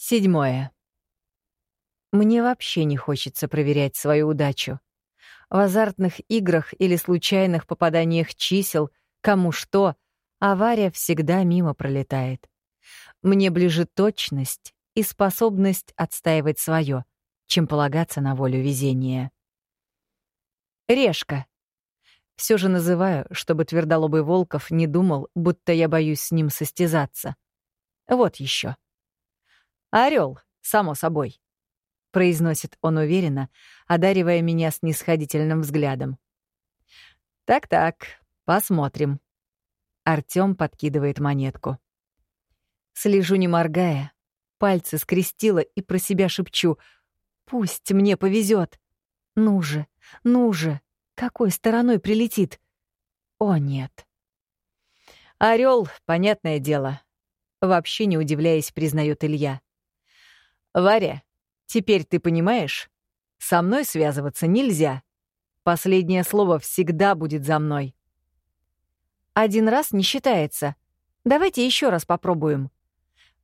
Седьмое. Мне вообще не хочется проверять свою удачу. В азартных играх или случайных попаданиях чисел, кому что, авария всегда мимо пролетает. Мне ближе точность и способность отстаивать свое, чем полагаться на волю везения. Решка. Все же называю, чтобы твердолобый Волков не думал, будто я боюсь с ним состязаться. Вот еще. Орел, само собой, произносит он уверенно, одаривая меня снисходительным взглядом. Так-так, посмотрим. Артём подкидывает монетку. Слежу не моргая, пальцы скрестила и про себя шепчу: "Пусть мне повезет. Ну же, ну же, какой стороной прилетит? О нет. Орел, понятное дело. Вообще не удивляясь, признает Илья. Варя, теперь ты понимаешь? Со мной связываться нельзя. Последнее слово всегда будет за мной. Один раз не считается. Давайте еще раз попробуем.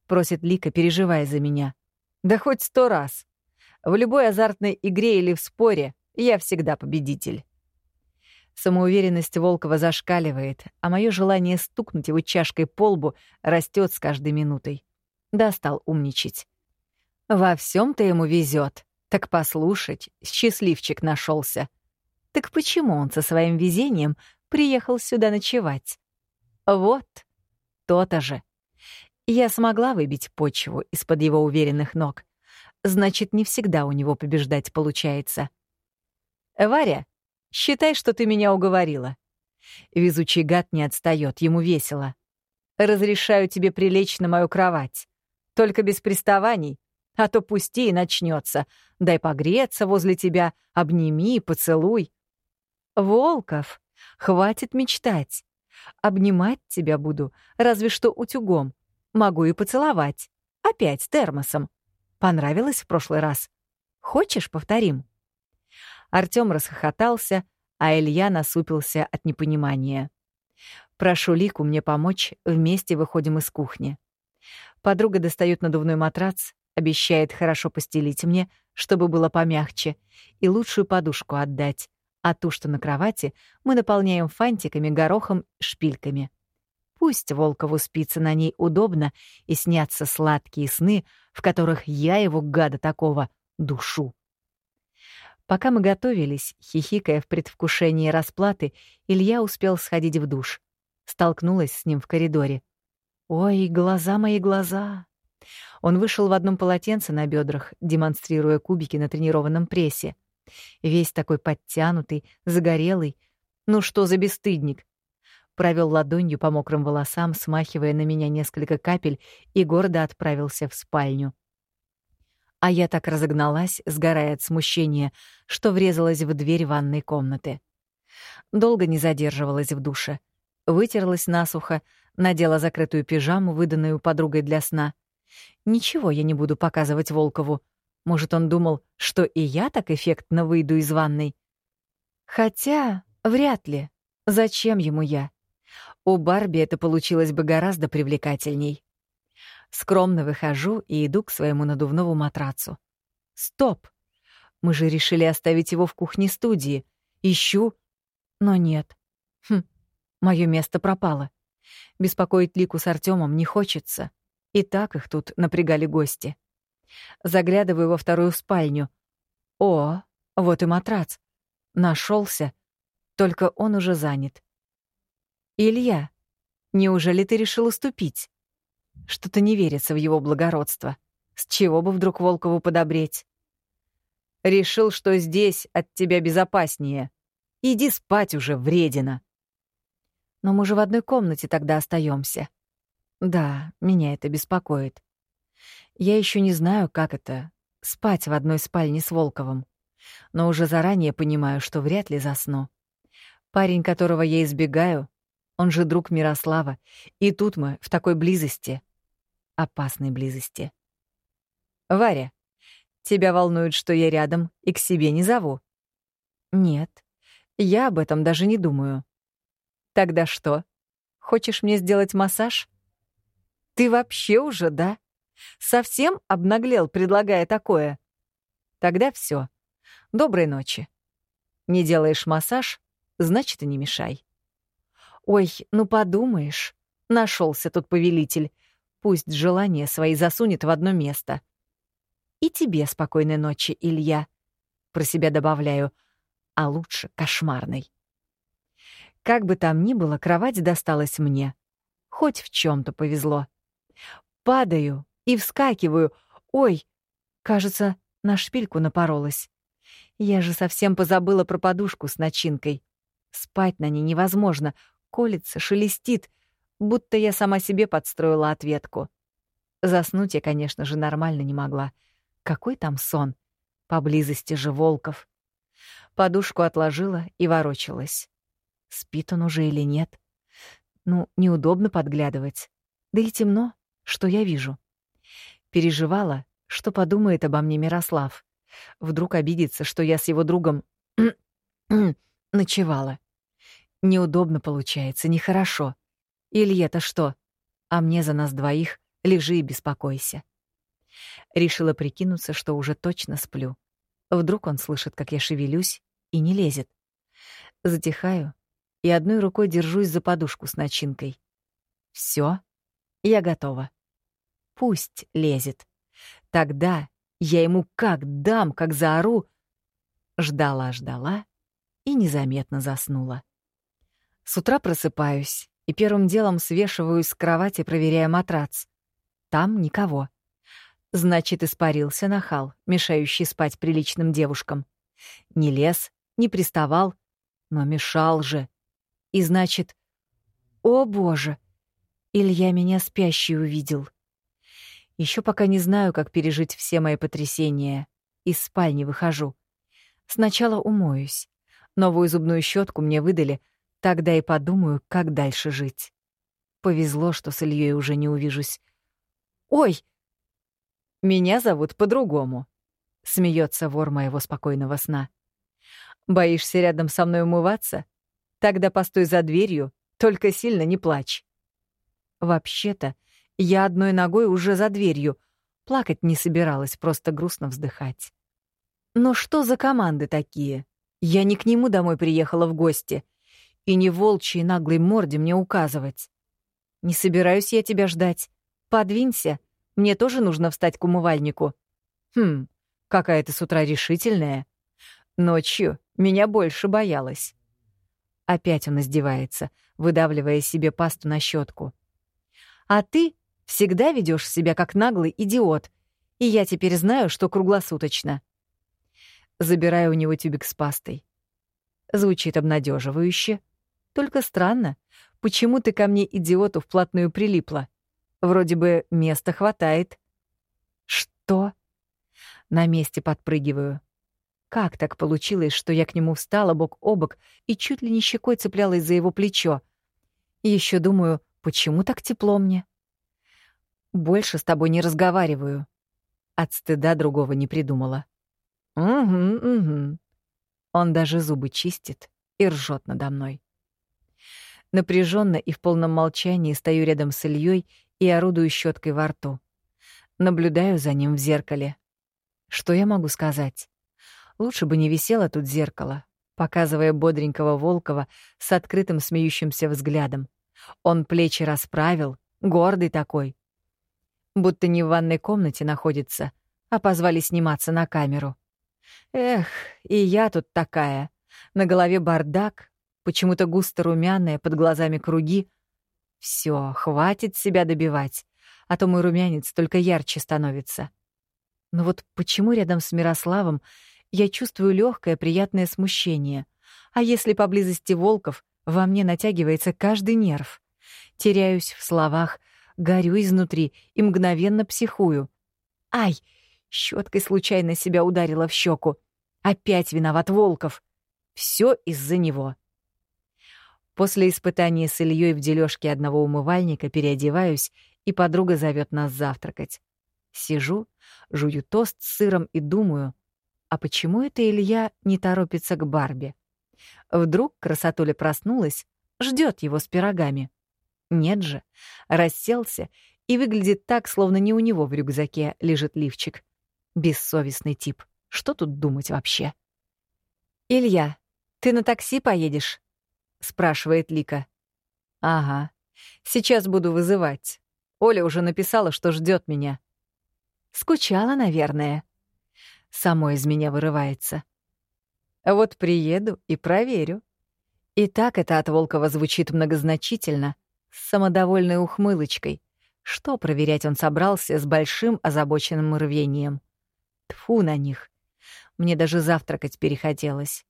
Просит Лика, переживая за меня. Да хоть сто раз. В любой азартной игре или в споре я всегда победитель. Самоуверенность Волкова зашкаливает, а мое желание стукнуть его чашкой по лбу растет с каждой минутой. Достал умничать. Во всем то ему везет. Так послушать, счастливчик нашелся. Так почему он со своим везением приехал сюда ночевать? Вот, то-то же. Я смогла выбить почву из-под его уверенных ног. Значит, не всегда у него побеждать получается. «Варя, считай, что ты меня уговорила». Везучий гад не отстает, ему весело. «Разрешаю тебе прилечь на мою кровать. Только без приставаний, а то пусти и начнется. Дай погреться возле тебя, обними, поцелуй. Волков, хватит мечтать. Обнимать тебя буду, разве что утюгом. Могу и поцеловать. Опять термосом. Понравилось в прошлый раз? Хочешь, повторим?» Артём расхохотался, а Илья насупился от непонимания. «Прошу Лику мне помочь, вместе выходим из кухни». Подруга достает надувной матрац, Обещает хорошо постелить мне, чтобы было помягче, и лучшую подушку отдать, а ту, что на кровати, мы наполняем фантиками, горохом, шпильками. Пусть Волкову спится на ней удобно и снятся сладкие сны, в которых я его, гада такого, душу. Пока мы готовились, хихикая в предвкушении расплаты, Илья успел сходить в душ. Столкнулась с ним в коридоре. «Ой, глаза мои глаза!» Он вышел в одном полотенце на бедрах, демонстрируя кубики на тренированном прессе. Весь такой подтянутый, загорелый. Ну что за бесстыдник? Провел ладонью по мокрым волосам, смахивая на меня несколько капель, и гордо отправился в спальню. А я так разогналась, сгорая от смущения, что врезалась в дверь ванной комнаты. Долго не задерживалась в душе. Вытерлась насухо, надела закрытую пижаму, выданную подругой для сна, Ничего я не буду показывать Волкову. Может, он думал, что и я так эффектно выйду из ванной? Хотя, вряд ли. Зачем ему я? У Барби это получилось бы гораздо привлекательней. Скромно выхожу и иду к своему надувному матрацу. Стоп! Мы же решили оставить его в кухне-студии. Ищу, но нет. Хм, мое место пропало. Беспокоить Лику с Артемом не хочется. И так их тут напрягали гости. Заглядываю во вторую спальню. О, вот и матрац. Нашелся, только он уже занят. Илья, неужели ты решил уступить? Что-то не верится в его благородство. С чего бы вдруг Волкову подобреть? Решил, что здесь от тебя безопаснее. Иди спать уже, вредина. Но мы же в одной комнате тогда остаемся. Да, меня это беспокоит. Я еще не знаю, как это — спать в одной спальне с Волковым. Но уже заранее понимаю, что вряд ли засну. Парень, которого я избегаю, он же друг Мирослава, и тут мы в такой близости. Опасной близости. Варя, тебя волнует, что я рядом и к себе не зову? Нет, я об этом даже не думаю. Тогда что? Хочешь мне сделать массаж? Ты вообще уже, да? Совсем обнаглел, предлагая такое? Тогда все. Доброй ночи. Не делаешь массаж, значит, и не мешай. Ой, ну подумаешь, нашелся тут повелитель. Пусть желания свои засунет в одно место. И тебе спокойной ночи, Илья. Про себя добавляю, а лучше кошмарной. Как бы там ни было, кровать досталась мне. Хоть в чем то повезло. Падаю и вскакиваю. Ой, кажется, на шпильку напоролась. Я же совсем позабыла про подушку с начинкой. Спать на ней невозможно, колется, шелестит, будто я сама себе подстроила ответку. Заснуть я, конечно же, нормально не могла. Какой там сон? Поблизости же Волков. Подушку отложила и ворочалась. Спит он уже или нет? Ну, неудобно подглядывать. Да и темно, что я вижу. Переживала, что подумает обо мне Мирослав. Вдруг обидится, что я с его другом ночевала. Неудобно получается, нехорошо. Илье-то что? А мне за нас двоих лежи и беспокойся. Решила прикинуться, что уже точно сплю. Вдруг он слышит, как я шевелюсь, и не лезет. Затихаю и одной рукой держусь за подушку с начинкой. Все, я готова. Пусть лезет. Тогда я ему как дам, как заору. Ждала-ждала и незаметно заснула. С утра просыпаюсь и первым делом свешиваюсь с кровати, проверяя матрац. Там никого. Значит, испарился нахал, мешающий спать приличным девушкам. Не лез, не приставал, но мешал же. И значит... О, боже! Илья меня спящий увидел. Еще пока не знаю, как пережить все мои потрясения. Из спальни выхожу. Сначала умоюсь. Новую зубную щетку мне выдали, тогда и подумаю, как дальше жить. Повезло, что с Ильей уже не увижусь. «Ой!» «Меня зовут по-другому», — смеется вор моего спокойного сна. «Боишься рядом со мной умываться? Тогда постой за дверью, только сильно не плачь». Вообще-то, я одной ногой уже за дверью. Плакать не собиралась, просто грустно вздыхать. Но что за команды такие? Я не к нему домой приехала в гости. И не волчьей наглой морде мне указывать. Не собираюсь я тебя ждать. Подвинься. Мне тоже нужно встать к умывальнику. Хм, какая ты с утра решительная. Ночью меня больше боялась. Опять он издевается, выдавливая себе пасту на щетку. А ты Всегда ведешь себя как наглый идиот, и я теперь знаю, что круглосуточно. Забираю у него тюбик с пастой. Звучит обнадеживающе. Только странно, почему ты ко мне, идиоту, вплотную прилипла? Вроде бы места хватает. Что? На месте подпрыгиваю. Как так получилось, что я к нему встала бок о бок и чуть ли не щекой цеплялась за его плечо? Еще думаю, почему так тепло мне? Больше с тобой не разговариваю. От стыда другого не придумала. Угу, угу. Он даже зубы чистит и ржет надо мной. Напряженно и в полном молчании стою рядом с Ильей и орудую щеткой во рту. Наблюдаю за ним в зеркале. Что я могу сказать? Лучше бы не висело тут зеркало, показывая бодренького Волкова с открытым смеющимся взглядом. Он плечи расправил, гордый такой, будто не в ванной комнате находится, а позвали сниматься на камеру. Эх, и я тут такая. На голове бардак, почему-то густо румяная, под глазами круги. Все, хватит себя добивать, а то мой румянец только ярче становится. Но вот почему рядом с Мирославом я чувствую легкое приятное смущение, а если поблизости волков, во мне натягивается каждый нерв. Теряюсь в словах, горю изнутри и мгновенно психую. Ай! Щеткой случайно себя ударила в щеку. Опять виноват Волков. Все из-за него. После испытания с Ильей в дележке одного умывальника переодеваюсь, и подруга зовет нас завтракать. Сижу, жую тост с сыром и думаю, а почему это Илья не торопится к Барби? Вдруг красотуля проснулась, ждет его с пирогами. Нет же, расселся и выглядит так, словно не у него в рюкзаке лежит лифчик. Бессовестный тип. Что тут думать вообще? «Илья, ты на такси поедешь?» — спрашивает Лика. «Ага. Сейчас буду вызывать. Оля уже написала, что ждет меня». «Скучала, наверное». Само из меня вырывается. «Вот приеду и проверю». И так это от Волкова звучит многозначительно, с самодовольной ухмылочкой. Что проверять он собрался с большим озабоченным рвением? Тфу на них. Мне даже завтракать перехотелось.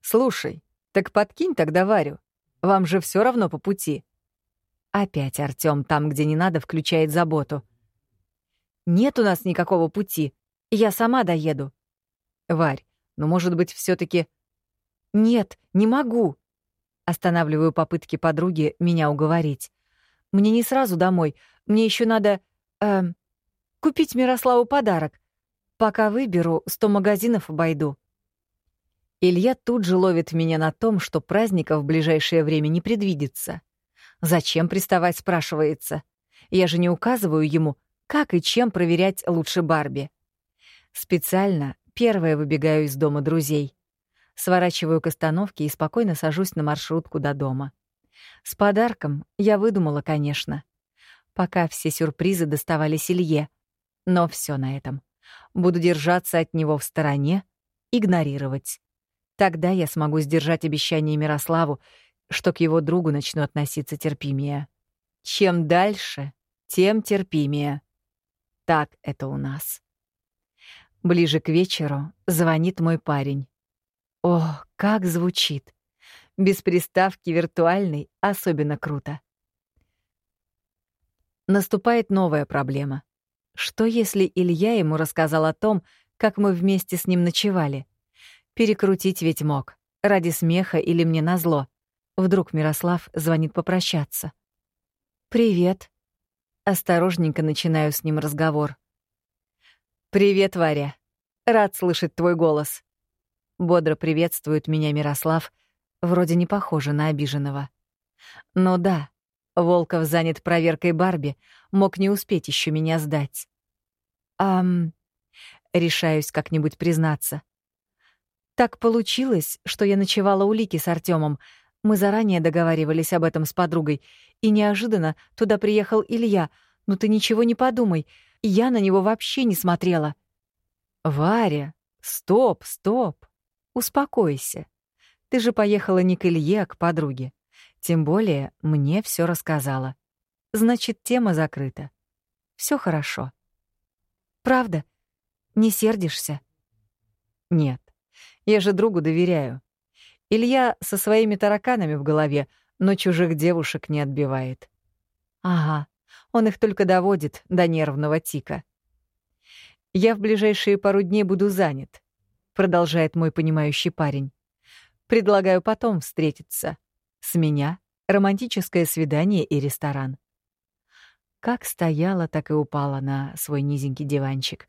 «Слушай, так подкинь тогда Варю. Вам же все равно по пути». Опять Артём там, где не надо, включает заботу. «Нет у нас никакого пути. Я сама доеду». «Варь, ну, может быть, все таки «Нет, не могу». Останавливаю попытки подруги меня уговорить. «Мне не сразу домой. Мне еще надо... Эм, купить Мирославу подарок. Пока выберу, сто магазинов обойду». Илья тут же ловит меня на том, что праздника в ближайшее время не предвидится. Зачем приставать, спрашивается. Я же не указываю ему, как и чем проверять лучше Барби. Специально первая выбегаю из дома друзей. Сворачиваю к остановке и спокойно сажусь на маршрутку до дома. С подарком я выдумала, конечно. Пока все сюрпризы доставались Илье. Но все на этом. Буду держаться от него в стороне, игнорировать. Тогда я смогу сдержать обещание Мирославу, что к его другу начну относиться терпимее. Чем дальше, тем терпимее. Так это у нас. Ближе к вечеру звонит мой парень. О, как звучит! Без приставки «виртуальный» особенно круто. Наступает новая проблема. Что если Илья ему рассказал о том, как мы вместе с ним ночевали? Перекрутить ведь мог. Ради смеха или мне назло. Вдруг Мирослав звонит попрощаться. «Привет». Осторожненько начинаю с ним разговор. «Привет, Варя. Рад слышать твой голос». Бодро приветствует меня Мирослав, вроде не похоже на обиженного. Но да, Волков занят проверкой Барби, мог не успеть еще меня сдать. Ам... Решаюсь как-нибудь признаться. Так получилось, что я ночевала у Лики с Артемом. Мы заранее договаривались об этом с подругой, и неожиданно туда приехал Илья. Ну ты ничего не подумай, я на него вообще не смотрела. Варя, стоп, стоп. Успокойся. Ты же поехала не к Илье, а к подруге. Тем более мне все рассказала. Значит, тема закрыта. Все хорошо. Правда? Не сердишься? Нет. Я же другу доверяю. Илья со своими тараканами в голове, но чужих девушек не отбивает. Ага, он их только доводит до нервного тика. Я в ближайшие пару дней буду занят, продолжает мой понимающий парень. Предлагаю потом встретиться. С меня романтическое свидание и ресторан. Как стояла, так и упала на свой низенький диванчик.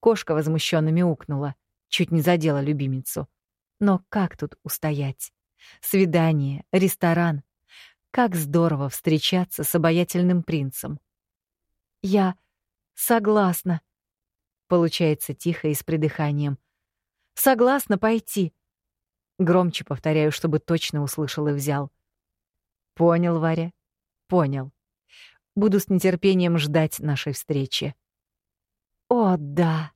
Кошка возмущенно мяукнула чуть не задела любимицу. Но как тут устоять? Свидание, ресторан. Как здорово встречаться с обаятельным принцем. Я согласна. Получается тихо и с придыханием. Согласна пойти. Громче повторяю, чтобы точно услышал и взял. Понял, Варя, понял. Буду с нетерпением ждать нашей встречи. О, да.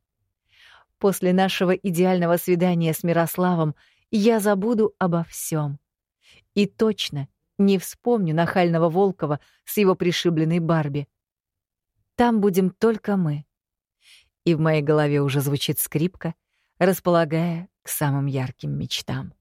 После нашего идеального свидания с Мирославом я забуду обо всем. И точно не вспомню нахального Волкова с его пришибленной Барби. Там будем только мы. И в моей голове уже звучит скрипка, располагая к самым ярким мечтам.